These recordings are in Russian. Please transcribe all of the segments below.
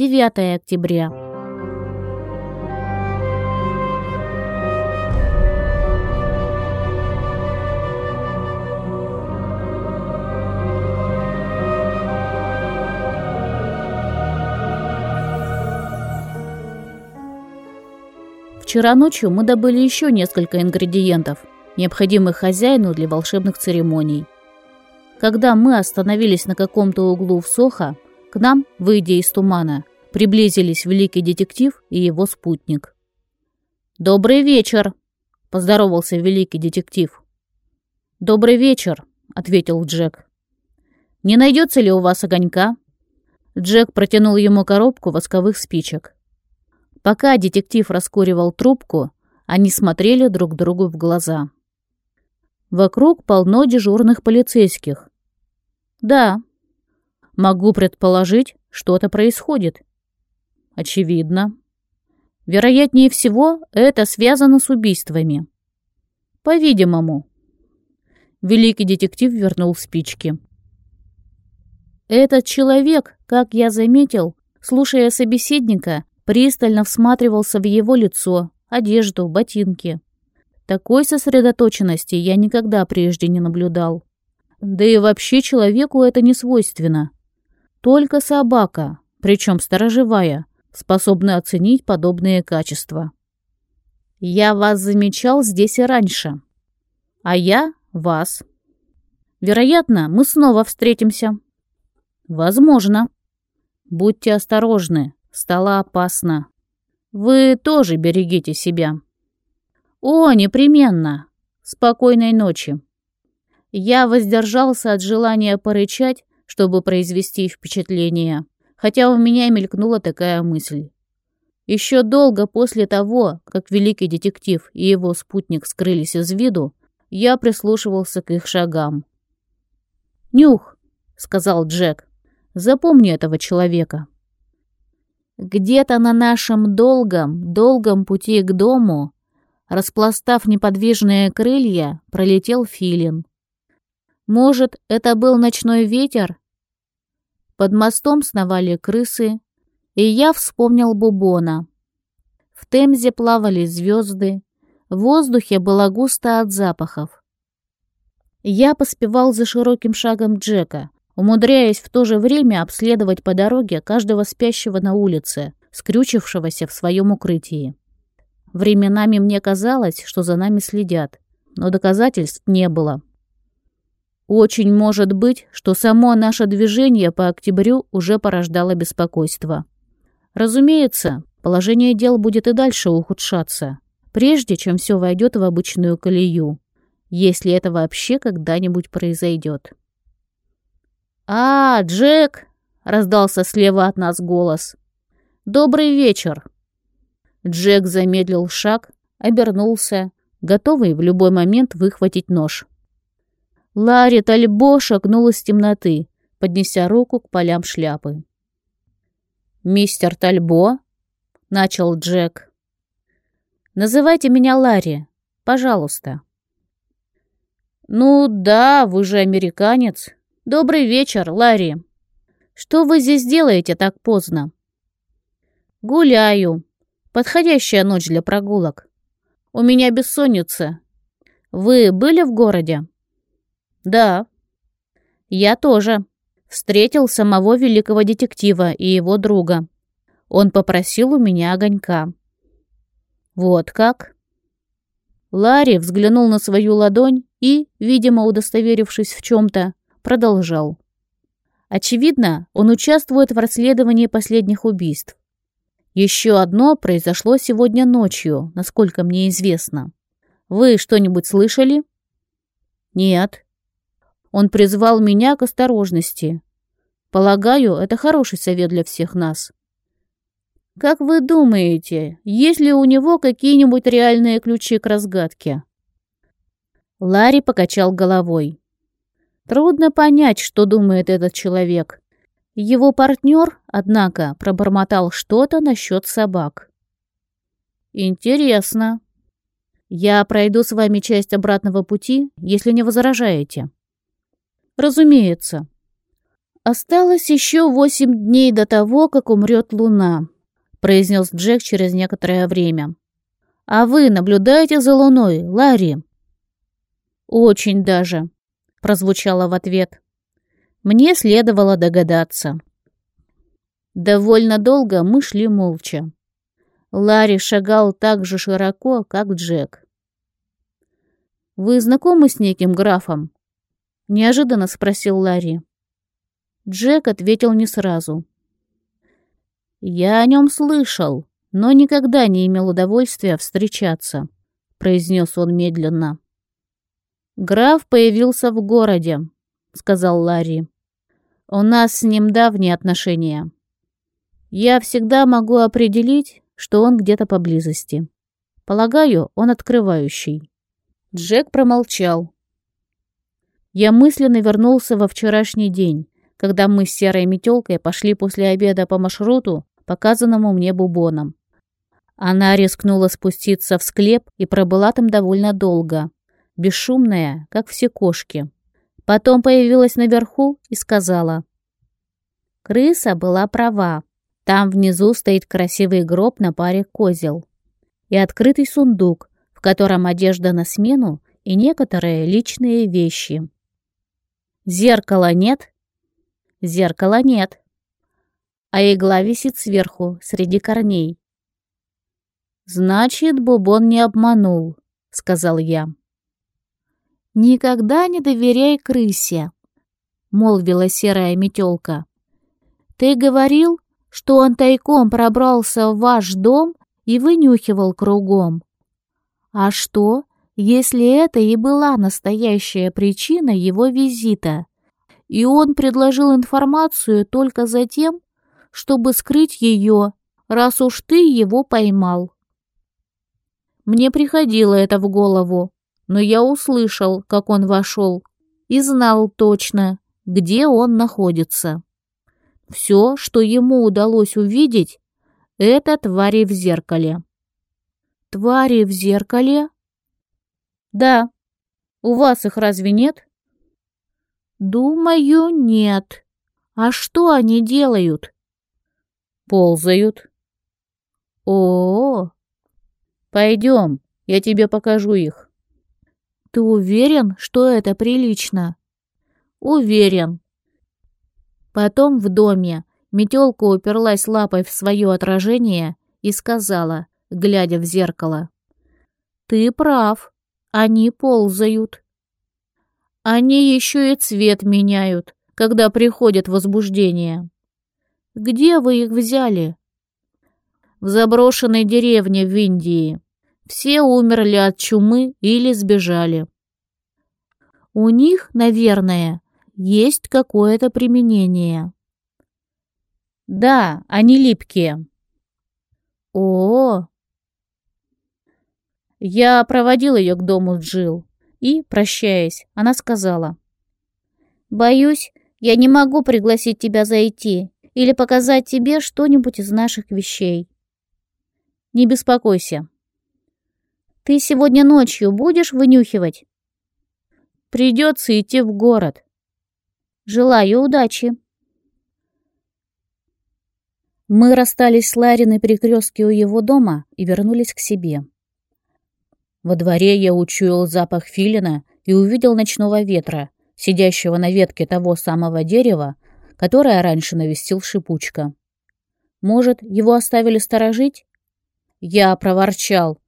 9 октября. Вчера ночью мы добыли еще несколько ингредиентов, необходимых хозяину для волшебных церемоний. Когда мы остановились на каком-то углу в Сохо, к нам, выйдя из тумана, приблизились великий детектив и его спутник. «Добрый вечер!» – поздоровался великий детектив. «Добрый вечер!» – ответил Джек. «Не найдется ли у вас огонька?» Джек протянул ему коробку восковых спичек. Пока детектив раскуривал трубку, они смотрели друг другу в глаза. Вокруг полно дежурных полицейских. Да, могу предположить, что-то происходит. Очевидно. Вероятнее всего, это связано с убийствами. По-видимому. Великий детектив вернул спички. Этот человек, как я заметил, слушая собеседника, пристально всматривался в его лицо, одежду, ботинки. Такой сосредоточенности я никогда прежде не наблюдал. Да и вообще человеку это не свойственно. Только собака, причем сторожевая, способна оценить подобные качества. Я вас замечал здесь и раньше. А я вас. Вероятно, мы снова встретимся. Возможно. Будьте осторожны. Стало опасно. Вы тоже берегите себя. О, непременно. Спокойной ночи. Я воздержался от желания порычать, чтобы произвести впечатление, хотя у меня мелькнула такая мысль. Еще долго после того, как великий детектив и его спутник скрылись из виду, я прислушивался к их шагам. «Нюх», — сказал Джек, — «запомни этого человека». Где-то на нашем долгом, долгом пути к дому, распластав неподвижные крылья, пролетел филин. Может, это был ночной ветер? Под мостом сновали крысы, и я вспомнил Бубона. В Темзе плавали звезды, в воздухе было густо от запахов. Я поспевал за широким шагом Джека, умудряясь в то же время обследовать по дороге каждого спящего на улице, скрючившегося в своем укрытии. Временами мне казалось, что за нами следят, но доказательств не было. Очень может быть, что само наше движение по октябрю уже порождало беспокойство. Разумеется, положение дел будет и дальше ухудшаться, прежде чем все войдет в обычную колею, если это вообще когда-нибудь произойдет. «А, Джек!» — раздался слева от нас голос. «Добрый вечер!» Джек замедлил шаг, обернулся, готовый в любой момент выхватить нож. Ларри Тальбо шагнул из темноты, поднеся руку к полям шляпы. «Мистер Тальбо?» — начал Джек. «Называйте меня Ларри, пожалуйста». «Ну да, вы же американец», «Добрый вечер, Ларри. Что вы здесь делаете так поздно?» «Гуляю. Подходящая ночь для прогулок. У меня бессонница. Вы были в городе?» «Да». «Я тоже. Встретил самого великого детектива и его друга. Он попросил у меня огонька». «Вот как?» Ларри взглянул на свою ладонь и, видимо, удостоверившись в чем-то, продолжал. Очевидно, он участвует в расследовании последних убийств. Еще одно произошло сегодня ночью, насколько мне известно. Вы что-нибудь слышали? Нет. Он призвал меня к осторожности. Полагаю, это хороший совет для всех нас. Как вы думаете, есть ли у него какие-нибудь реальные ключи к разгадке? Ларри покачал головой. Трудно понять, что думает этот человек. Его партнер, однако, пробормотал что-то насчет собак. «Интересно. Я пройду с вами часть обратного пути, если не возражаете». «Разумеется». «Осталось еще восемь дней до того, как умрет луна», — произнес Джек через некоторое время. «А вы наблюдаете за луной, Ларри?» «Очень даже», — прозвучало в ответ. «Мне следовало догадаться». Довольно долго мы шли молча. Ларри шагал так же широко, как Джек. «Вы знакомы с неким графом?» — неожиданно спросил Ларри. Джек ответил не сразу. «Я о нем слышал, но никогда не имел удовольствия встречаться», — произнес он медленно. «Граф появился в городе», — сказал Ларри. «У нас с ним давние отношения. Я всегда могу определить, что он где-то поблизости. Полагаю, он открывающий». Джек промолчал. Я мысленно вернулся во вчерашний день, когда мы с серой метелкой пошли после обеда по маршруту, показанному мне бубоном. Она рискнула спуститься в склеп и пробыла там довольно долго, бесшумная, как все кошки. Потом появилась наверху и сказала. Крыса была права. Там внизу стоит красивый гроб на паре козел. И открытый сундук, в котором одежда на смену и некоторые личные вещи. Зеркала нет, Зеркала нет. А игла висит сверху, среди корней. «Значит, Бубон не обманул», — сказал я. «Никогда не доверяй крысе», — молвила серая метелка. «Ты говорил, что он тайком пробрался в ваш дом и вынюхивал кругом. А что, если это и была настоящая причина его визита?» и он предложил информацию только за тем, чтобы скрыть ее, раз уж ты его поймал. Мне приходило это в голову, но я услышал, как он вошел, и знал точно, где он находится. Все, что ему удалось увидеть, это твари в зеркале. Твари в зеркале? Да. У вас их разве нет? «Думаю, нет. А что они делают?» «Ползают». «О-о-о!» «Пойдем, я тебе покажу их». «Ты уверен, что это прилично?» «Уверен». Потом в доме метелка уперлась лапой в свое отражение и сказала, глядя в зеркало. «Ты прав, они ползают». Они еще и цвет меняют, когда приходит возбуждение. Где вы их взяли? В заброшенной деревне в Индии. Все умерли от чумы или сбежали. У них, наверное, есть какое-то применение. Да, они липкие. О. Я проводил ее к дому Джил. И, прощаясь, она сказала. «Боюсь, я не могу пригласить тебя зайти или показать тебе что-нибудь из наших вещей». «Не беспокойся». «Ты сегодня ночью будешь вынюхивать?» «Придется идти в город». «Желаю удачи». Мы расстались с Ларри на перекрестке у его дома и вернулись к себе. Во дворе я учуял запах филина и увидел ночного ветра, сидящего на ветке того самого дерева, которое раньше навестил шипучка. Может, его оставили сторожить? Я проворчал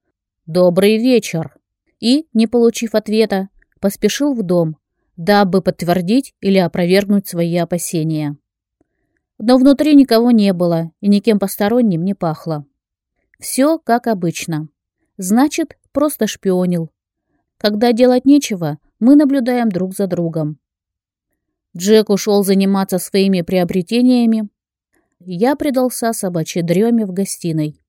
«Добрый вечер!» и, не получив ответа, поспешил в дом, дабы подтвердить или опровергнуть свои опасения. Но внутри никого не было и никем посторонним не пахло. Все как обычно. Значит, просто шпионил. Когда делать нечего, мы наблюдаем друг за другом. Джек ушел заниматься своими приобретениями. Я предался собачьей дреме в гостиной.